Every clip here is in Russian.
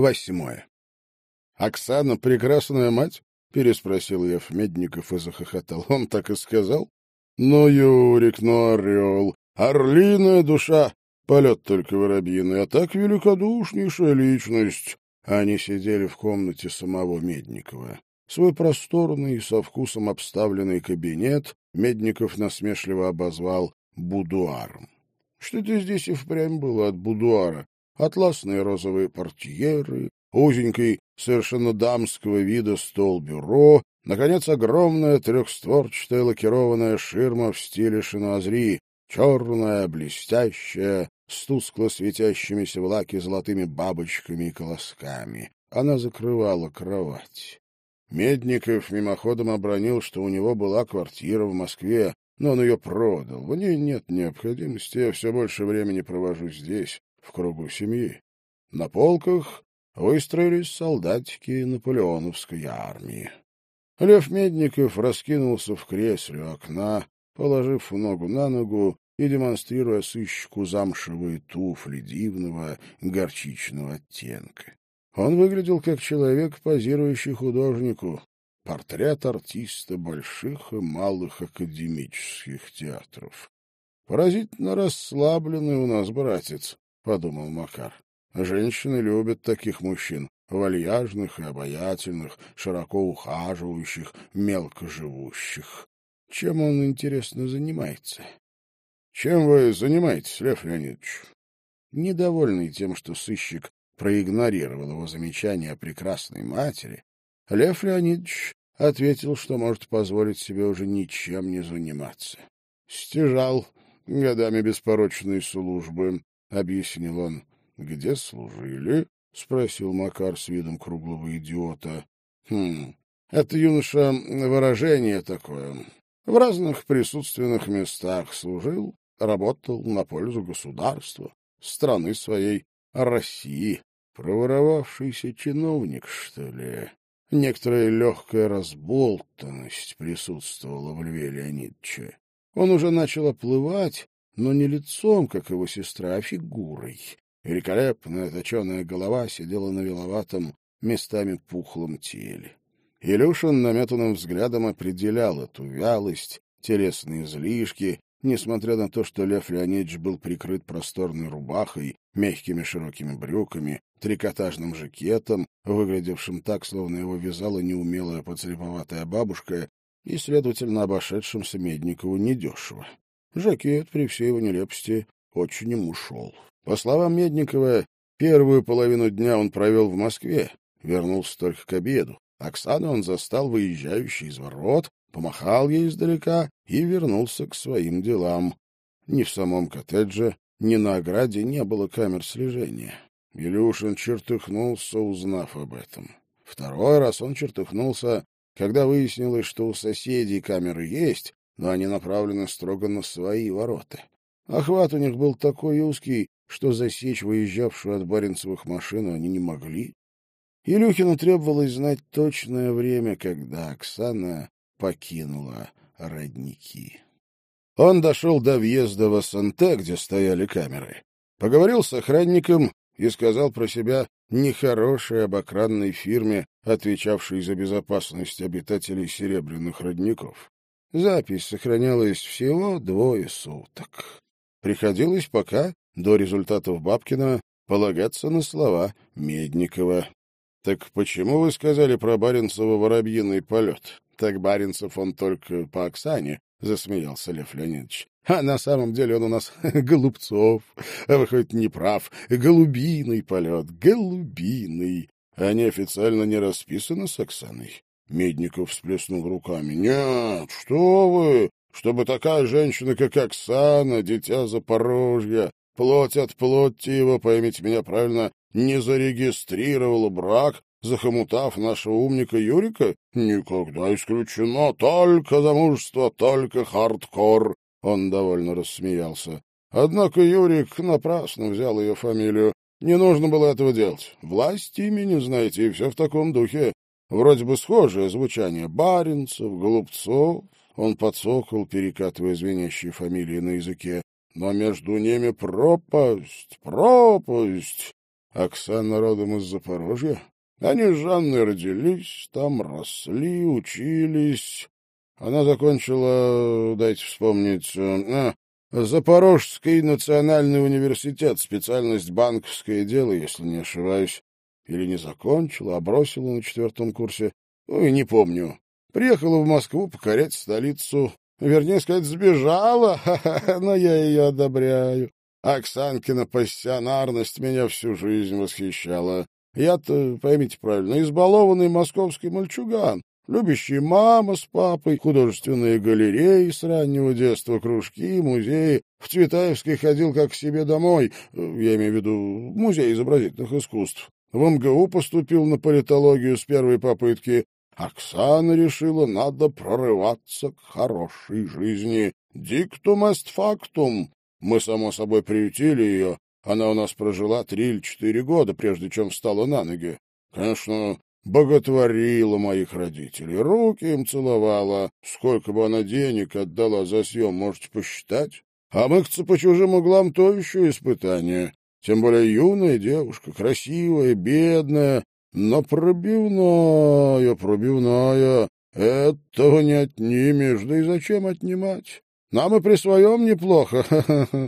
Восьмое. «Оксана — прекрасная мать?» — переспросил Ев Медников и захохотал. «Он так и сказал?» «Ну, Юрик, ну, орел! Орлиная душа! Полет только воробьиный, а так великодушнейшая личность!» Они сидели в комнате самого Медникова. Свой просторный, со вкусом обставленный кабинет Медников насмешливо обозвал будуаром. Что-то здесь и впрямь было от будуара. Атласные розовые портьеры, узенький, совершенно дамского вида стол-бюро, наконец, огромная трехстворчатая лакированная ширма в стиле шиноазри, черная, блестящая, с тускло светящимися в лаке золотыми бабочками и колосками. Она закрывала кровать. Медников мимоходом обронил, что у него была квартира в Москве, но он ее продал. В ней нет необходимости, я все больше времени провожу здесь, в кругу семьи. На полках выстроились солдатики наполеоновской армии. Лев Медников раскинулся в кресле у окна, положив ногу на ногу и демонстрируя сыщику замшевые туфли дивного горчичного оттенка. Он выглядел как человек, позирующий художнику, портрет артиста больших и малых академических театров. Поразительно расслабленный у нас братец, — подумал Макар. Женщины любят таких мужчин, вальяжных и обаятельных, широко ухаживающих, мелко живущих. Чем он, интересно, занимается? Чем вы занимаетесь, Лев Леонидович? Недовольный тем, что сыщик проигнорировал его замечание о прекрасной матери, Лев Леонидович ответил, что может позволить себе уже ничем не заниматься. Стяжал годами беспорочной службы, — объяснил он. — Где служили? — спросил Макар с видом круглого идиота. — Хм, это, юноша, выражение такое. В разных присутственных местах служил, работал на пользу государства, страны своей, России. Проворовавшийся чиновник, что ли? Некоторая легкая разболтанность присутствовала в Льве Леонидовиче. Он уже начал оплывать, но не лицом, как его сестра, а фигурой. Великолепная точеная голова сидела на виловатом, местами пухлом теле. Илюшин наметанным взглядом определял эту вялость, телесные излишки, несмотря на то, что Лев Леонидович был прикрыт просторной рубахой, мягкими широкими брюками, трикотажным жакетом, выглядевшим так, словно его вязала неумелая подслеповатая бабушка, и, следовательно, обошедшимся Медникову недешево. Жакет, при всей его нелепости, очень ему шел. По словам Медникова, первую половину дня он провел в Москве, вернулся только к обеду. Оксану он застал выезжающий из ворот, помахал ей издалека и вернулся к своим делам. Ни в самом коттедже, ни на ограде не было камер слежения. Илюшин чертыхнулся, узнав об этом. Второй раз он чертыхнулся, когда выяснилось, что у соседей камеры есть, но они направлены строго на свои ворота. Охват у них был такой узкий, что засечь выезжавшую от Баренцевых машину они не могли. Илюхину требовалось знать точное время, когда Оксана покинула родники. Он дошел до въезда в СНТ, где стояли камеры, поговорил с охранником и сказал про себя нехорошей об охранной фирме, отвечавшей за безопасность обитателей серебряных родников. Запись сохранялась всего двое суток. Приходилось пока, до результатов Бабкина, полагаться на слова Медникова. — Так почему вы сказали про Баренцева воробьиный полет? Так Баренцев он только по Оксане, — засмеялся Лев Леонидович. А на самом деле он у нас Голубцов. А выходит, не прав. Голубиный полет, голубиный. Они официально не расписаны с Оксаной. Медников всплеснул руками. Нет, что вы! Чтобы такая женщина, как Оксана, дитя Запорожья, плоть от плоти его, поймите меня правильно, не зарегистрировала брак, захомутав нашего умника Юрика? Никогда исключено. Только замужество, только хардкор. Он довольно рассмеялся. Однако Юрик напрасно взял ее фамилию. Не нужно было этого делать. Власть имени, знаете, и все в таком духе. Вроде бы схожее звучание. Баринцев, Голубцов. Он подсокол, перекатывая звенящие фамилии на языке. Но между ними пропасть, пропасть. Оксана родом из Запорожья. Они с Жанной родились, там росли, учились. Она закончила, дайте вспомнить, а, Запорожский национальный университет, специальность банковское дело, если не ошибаюсь. Или не закончила, а бросила на четвертом курсе. Ой, не помню. Приехала в Москву покорять столицу. Вернее сказать, сбежала, но я ее одобряю. Оксанкина пассионарность меня всю жизнь восхищала. Я-то, поймите правильно, избалованный московский мальчуган, любящий мама с папой, художественные галереи с раннего детства, кружки, музеи. В Цветаевский ходил как к себе домой, я имею в виду музей изобразительных искусств. В МГУ поступил на политологию с первой попытки. Оксана решила, надо прорываться к хорошей жизни. Диктум эст фактум. Мы, само собой, приютили ее. Она у нас прожила три или четыре года, прежде чем встала на ноги. Конечно, боготворила моих родителей, руки им целовала. Сколько бы она денег отдала за съем, можете посчитать. А мыться по чужим углам — то еще испытание. Тем более юная девушка, красивая, бедная, но пробивная, пробивная. Этого не отнимешь, да и зачем отнимать? Нам и при своем неплохо.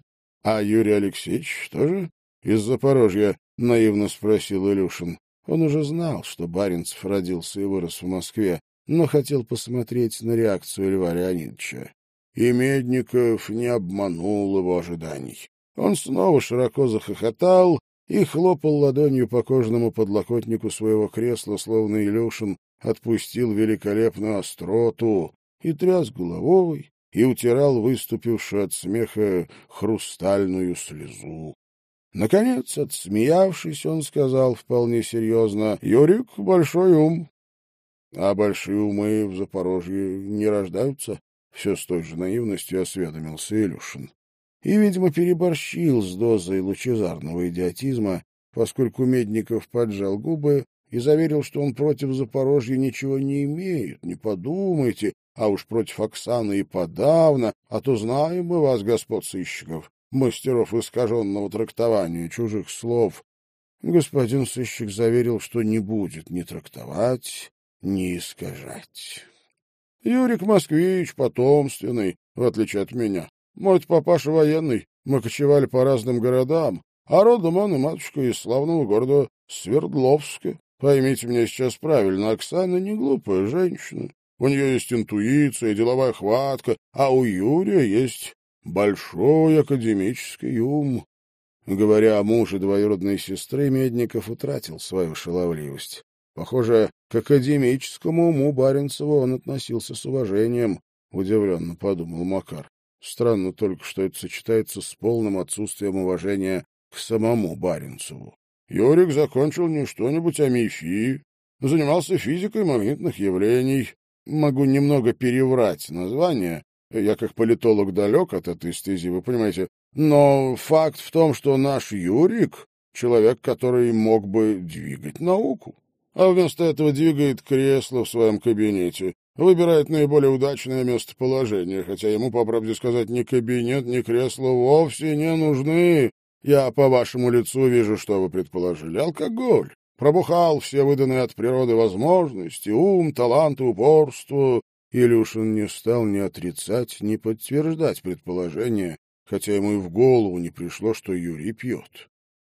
А Юрий Алексеевич тоже из Запорожья? — наивно спросил Илюшин. Он уже знал, что Баренцев родился и вырос в Москве, но хотел посмотреть на реакцию Льва Леонидовича. И Медников не обманул его ожиданий. Он снова широко захохотал и хлопал ладонью по кожаному подлокотнику своего кресла, словно Илюшин отпустил великолепную остроту, и тряс головой, и утирал выступившую от смеха хрустальную слезу. Наконец, отсмеявшись, он сказал вполне серьезно, «Юрик — большой ум». «А большие умы в Запорожье не рождаются?» Все с той же наивностью осведомился Илюшин. И, видимо, переборщил с дозой лучезарного идиотизма, поскольку Медников поджал губы и заверил, что он против Запорожья ничего не имеет. Не подумайте, а уж против Оксаны и подавно, а то знаем мы вас, господ сыщиков, мастеров искаженного трактования чужих слов. Господин сыщик заверил, что не будет ни трактовать, ни искажать. Юрик Москвич потомственный, в отличие от меня. Мой папаша военный, мы кочевали по разным городам, а родом он и матушка из славного города Свердловска. Поймите меня сейчас правильно, Оксана не глупая женщина, у нее есть интуиция, деловая хватка, а у Юрия есть большой академический ум. Говоря о муже двоюродной сестры, Медников утратил свою шаловливость. Похоже, к академическому уму Баренцева он относился с уважением, — удивленно подумал Макар. Странно только, что это сочетается с полным отсутствием уважения к самому Баренцеву. Юрик закончил не что-нибудь, а МИФИ, занимался физикой магнитных явлений, могу немного переврать название. Я как политолог далек от этой стези, вы понимаете. Но факт в том, что наш Юрик — человек, который мог бы двигать науку. А вместо этого двигает кресло в своем кабинете, выбирает наиболее удачное местоположение, хотя ему, по правде сказать, ни кабинет, ни кресло вовсе не нужны. Я по вашему лицу вижу, что вы предположили. Алкоголь. Пробухал все выданные от природы возможности, ум, талант упорство. Илюшин не стал ни отрицать, ни подтверждать предположение, хотя ему и в голову не пришло, что Юрий пьет.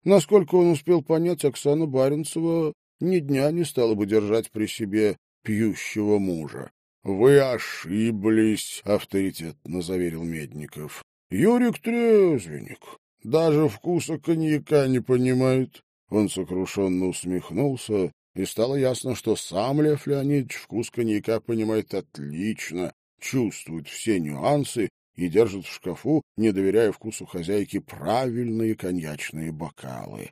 Насколько он успел понять, Оксана Баренцева ни дня не стала бы держать при себе пьющего мужа. — Вы ошиблись, — авторитетно заверил Медников. — Юрик трезвенник, даже вкуса коньяка не понимает. Он сокрушенно усмехнулся, и стало ясно, что сам Лев Леонидович вкус коньяка понимает отлично, чувствует все нюансы и держит в шкафу, не доверяя вкусу хозяйки, правильные коньячные бокалы.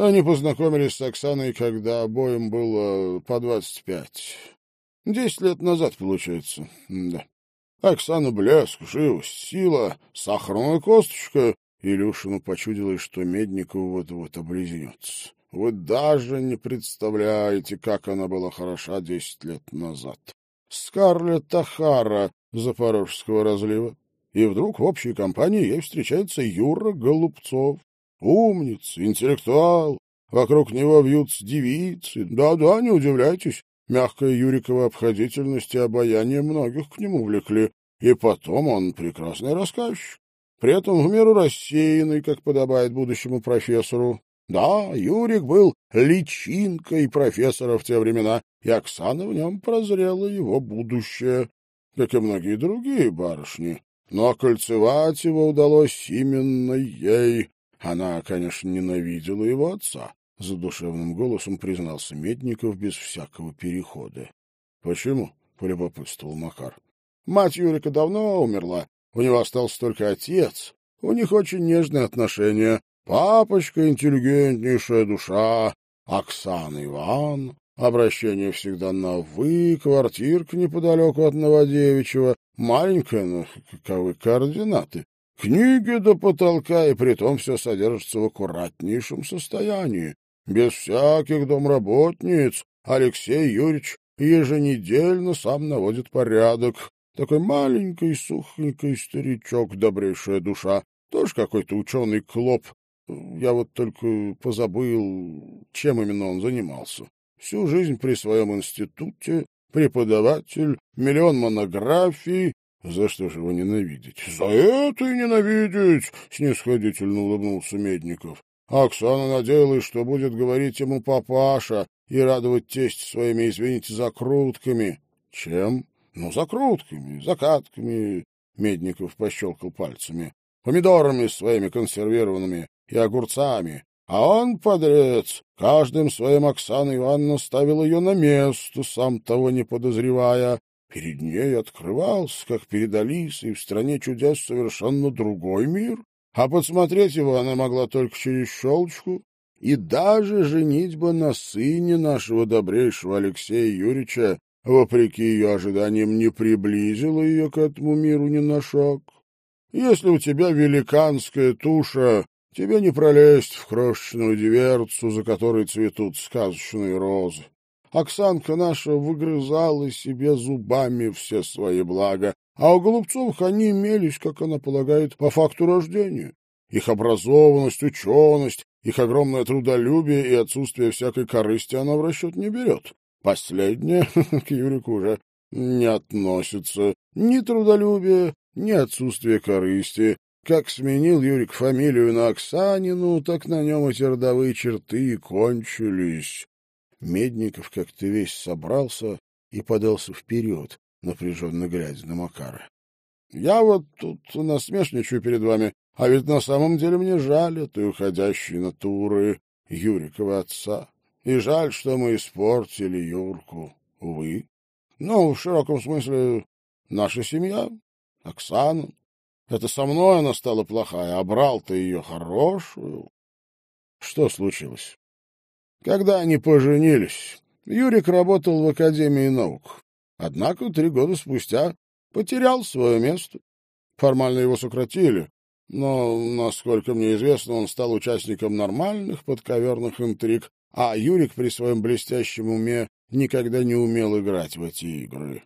Они познакомились с Оксаной, когда обоим было по двадцать пять. Десять лет назад, получается, да. Оксана блеск, живость, сила, сахарная косточка, Илюшину почудилось, что Медникову вот-вот облизнется. Вы даже не представляете, как она была хороша десять лет назад. Скарлетт Ахара Запорожского разлива. И вдруг в общей компании ей встречается Юра Голубцов. Умница, интеллектуал, Вокруг него вьются девицы. Да-да, не удивляйтесь. Мягкая Юрикова обходительность и обаяние многих к нему влекли. И потом он прекрасный рассказчик. При этом в меру рассеянный, как подобает будущему профессору. Да, Юрик был личинкой профессора в те времена, и Оксана в нем прозрела его будущее, как и многие другие барышни. Но кольцевать его удалось именно ей. Она, конечно, ненавидела его отца, — задушевным голосом признался Медников без всякого перехода. — Почему? — полюбопытствовал Макар. — Мать Юрика давно умерла. У него остался только отец. У них очень нежные отношения. Папочка — интеллигентнейшая душа. Оксана Иван. Обращение всегда на «вы», квартирка неподалеку от Новодевичьего, маленькая, но каковы координаты. Книги до потолка, и притом все содержится в аккуратнейшем состоянии. Без всяких домработниц Алексей Юрьевич еженедельно сам наводит порядок. Такой маленький, сухенький старичок, добрейшая душа. Тоже какой-то ученый клоп. Я вот только позабыл, чем именно он занимался. Всю жизнь при своем институте, преподаватель, миллион монографий. За что же его ненавидеть? — За это и ненавидеть! — снисходительно улыбнулся Медников. Оксана надеялась, что будет говорить ему папаша и радовать тесть своими, извините, закрутками. Чем? Ну, закрутками, закатками, Медников пощелкал пальцами, помидорами своими консервированными и огурцами. А он, подрец, каждым своим Оксана Ивановна ставил ее на место, сам того не подозревая. Перед ней открывался, как перед Алисой, в стране чудес совершенно другой мир, а подсмотреть его она могла только через щелочку, и даже женитьба на сыне нашего добрейшего Алексея Юрьевича, вопреки ее ожиданиям, не приблизила ее к этому миру ни на шаг. Если у тебя великанская туша, тебе не пролезть в крошечную диверцу, за которой цветут сказочные розы. Оксанка наша выгрызала себе зубами все свои блага, а у Голубцовых они имелись, как она полагает, по факту рождения. Их образованность, ученость, их огромное трудолюбие и отсутствие всякой корысти она в расчет не берет. Последнее к Юрику уже не относится. Ни трудолюбие, ни отсутствие корысти. Как сменил Юрик фамилию на Оксанину, так на нем эти родовые черты и кончились. Медников как-то весь собрался и подался вперед, напряженно глядя на Макара. — Я вот тут насмешничаю перед вами, а ведь на самом деле мне жаль этой уходящей натуры Юрикова отца. И жаль, что мы испортили Юрку. Увы. Ну, в широком смысле, наша семья, Оксана. Это со мной она стала плохая, а брал-то ее хорошую. Что случилось? Когда они поженились, Юрик работал в Академии наук. Однако три года спустя потерял свое место. Формально его сократили, но, насколько мне известно, он стал участником нормальных подковерных интриг, а Юрик при своем блестящем уме никогда не умел играть в эти игры.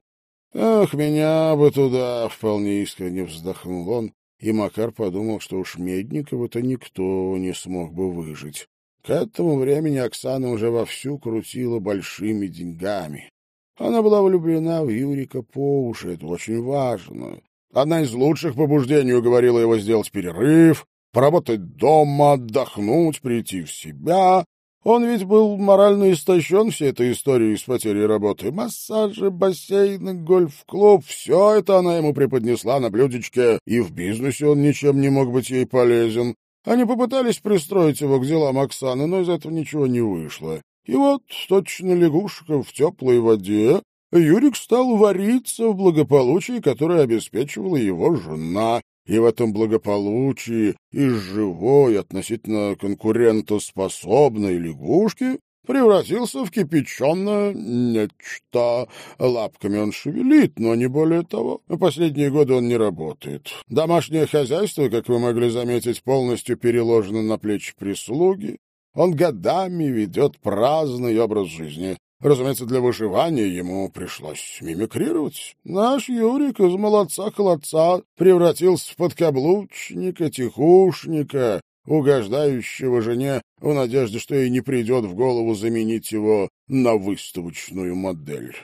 «Ах, меня бы туда!» — вполне искренне вздохнул он, и Макар подумал, что уж Медникова-то никто не смог бы выжить. К этому времени Оксана уже вовсю крутила большими деньгами. Она была влюблена в Юрика по уши, это очень важно. Одна из лучших побуждений уговорила его сделать перерыв, поработать дома, отдохнуть, прийти в себя. Он ведь был морально истощен всей этой историей с потерей работы. Массажи, бассейны, гольф-клуб — все это она ему преподнесла на блюдечке, и в бизнесе он ничем не мог быть ей полезен. Они попытались пристроить его к делам Оксаны, но из этого ничего не вышло. И вот, точно лягушка в теплой воде, Юрик стал вариться в благополучии, которое обеспечивала его жена. И в этом благополучии из живой, относительно конкурентоспособной лягушки превратился в кипяченое нечто. Лапками он шевелит, но не более того. Последние годы он не работает. Домашнее хозяйство, как вы могли заметить, полностью переложено на плечи прислуги. Он годами ведет праздный образ жизни. Разумеется, для выживания ему пришлось мимикрировать. Наш Юрик из молодца-холодца превратился в подкаблучника, тихушника, угождающего жене в надежде, что ей не придет в голову заменить его на выставочную модель.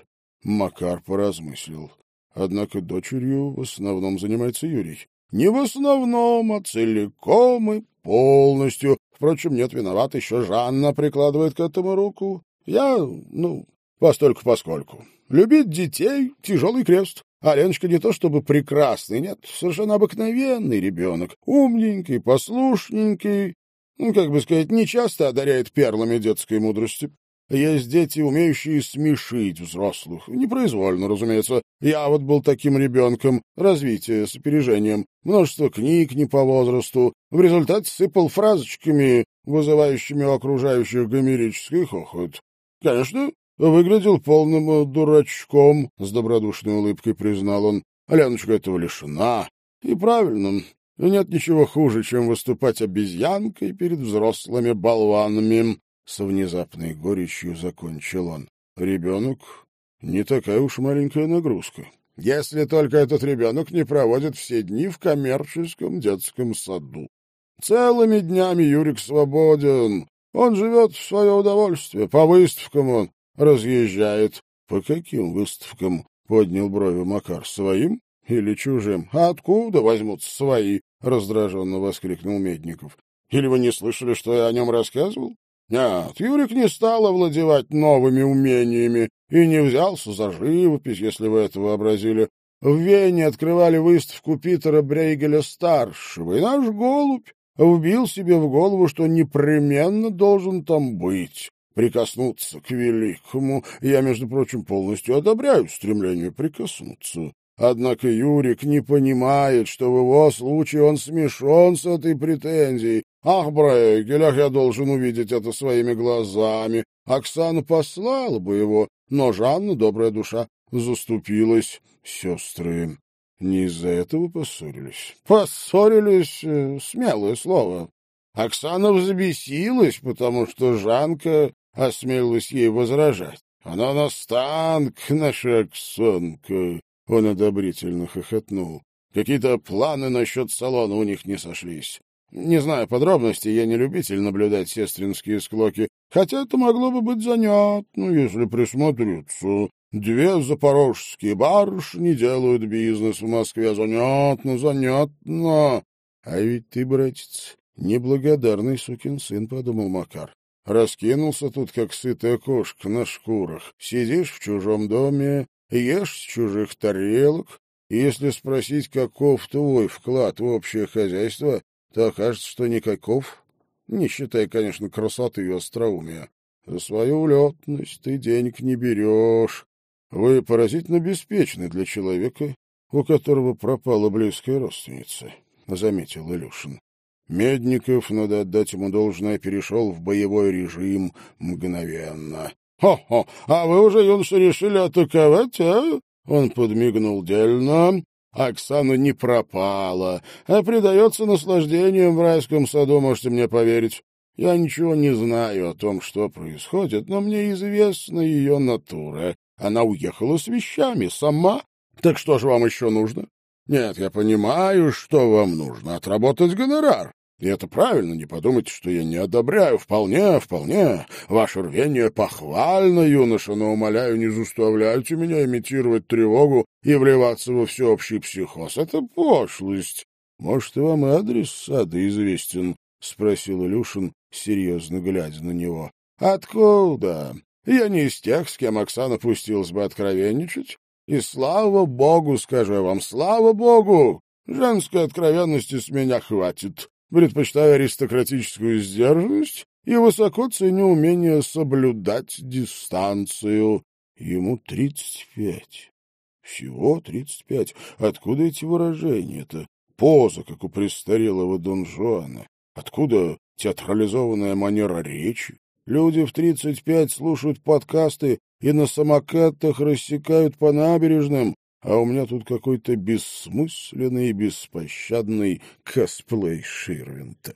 Макар поразмыслил. Однако дочерью в основном занимается Юрий. Не в основном, а целиком и полностью. Впрочем, нет, виноват, еще Жанна прикладывает к этому руку. Я, ну, постольку-поскольку. Любить детей — тяжелый крест. А Леночка не то чтобы прекрасный, нет, совершенно обыкновенный ребенок. Умненький, послушненький. Ну, как бы сказать, не часто одаряет перлами детской мудрости. Есть дети, умеющие смешить взрослых. Непроизвольно, разумеется. Я вот был таким ребенком. Развитие с опережением. Множество книг не по возрасту. В результате сыпал фразочками, вызывающими у окружающих гомерический хохот. Конечно, выглядел полным э, дурачком, — с добродушной улыбкой признал он. Леночка этого лишена. И правильно. Нет ничего хуже, чем выступать обезьянкой перед взрослыми болванами. С внезапной горечью закончил он. Ребенок — не такая уж маленькая нагрузка. Если только этот ребенок не проводит все дни в коммерческом детском саду. Целыми днями Юрик свободен. Он живет в свое удовольствие. По выставкам он разъезжает. — По каким выставкам? — поднял брови Макар. — Своим или чужим? — А откуда возьмутся свои? — раздраженно воскликнул Медников. — Или вы не слышали, что я о нем рассказывал? Нет, Юрик не стал овладевать новыми умениями и не взялся за живопись, если вы это вообразили. В Вене открывали выставку Питера Брейгеля-старшего, и наш голубь вбил себе в голову, что непременно должен там быть, прикоснуться к великому. Я, между прочим, полностью одобряю стремление прикоснуться. Однако Юрик не понимает, что в его случае он смешон с этой претензией. Ах, Брейгель, ах, я должен увидеть это своими глазами. Оксана послала бы его, но Жанна, добрая душа, заступилась. Сестры не из-за этого поссорились. Поссорились э, — смелое слово. Оксана взбесилась, потому что Жанка осмелилась ей возражать. Она настанка, наша Оксанка. Он одобрительно хохотнул. Какие-то планы насчет салона у них не сошлись. Не знаю подробностей, я не любитель наблюдать сестринские склоки, хотя это могло бы быть занятно, если присмотреться. Две запорожские барышни делают бизнес в Москве. Занятно, занятно. А ведь ты, братец, неблагодарный сукин сын, — подумал Макар. Раскинулся тут, как сытая кошка на шкурах. Сидишь в чужом доме, ешь с чужих тарелок, если спросить, каков твой вклад в общее хозяйство, то окажется, что никаков, не считая, конечно, красоты и остроумия. За свою улетность ты денег не берешь. Вы поразительно беспечны для человека, у которого пропала близкая родственница, — заметил Илюшин. Медников, надо отдать ему должное, перешел в боевой режим мгновенно. «Хо-хо! А вы уже, юноша, решили атаковать, а?» Он подмигнул дельно. Оксана не пропала, а предается наслаждениям в райском саду, можете мне поверить. Я ничего не знаю о том, что происходит, но мне известна ее натура. Она уехала с вещами сама. Так что же вам еще нужно? Нет, я понимаю, что вам нужно. Отработать гонорар. И это правильно, не подумайте, что я не одобряю. Вполне, вполне. Ваше рвение похвально, юноша, но, умоляю, не заставляйте меня имитировать тревогу и вливаться во всеобщий психоз. Это пошлость. Может, и вам адрес сада известен? — спросил Илюшин, серьезно глядя на него. — Откуда? Я не из тех, с кем Оксана пустилась бы откровенничать. И слава богу, скажу я вам, слава богу! Женской откровенности с меня хватит предпочитаю аристократическую сдержанность и высоко ценю умение соблюдать дистанцию. Ему тридцать пять. Всего тридцать пять. Откуда эти выражения-то? Поза, как у престарелого Дон Жуана. Откуда театрализованная манера речи? Люди в тридцать пять слушают подкасты и на самокатах рассекают по набережным, а у меня тут какой-то бессмысленный и беспощадный косплей Ширвинта.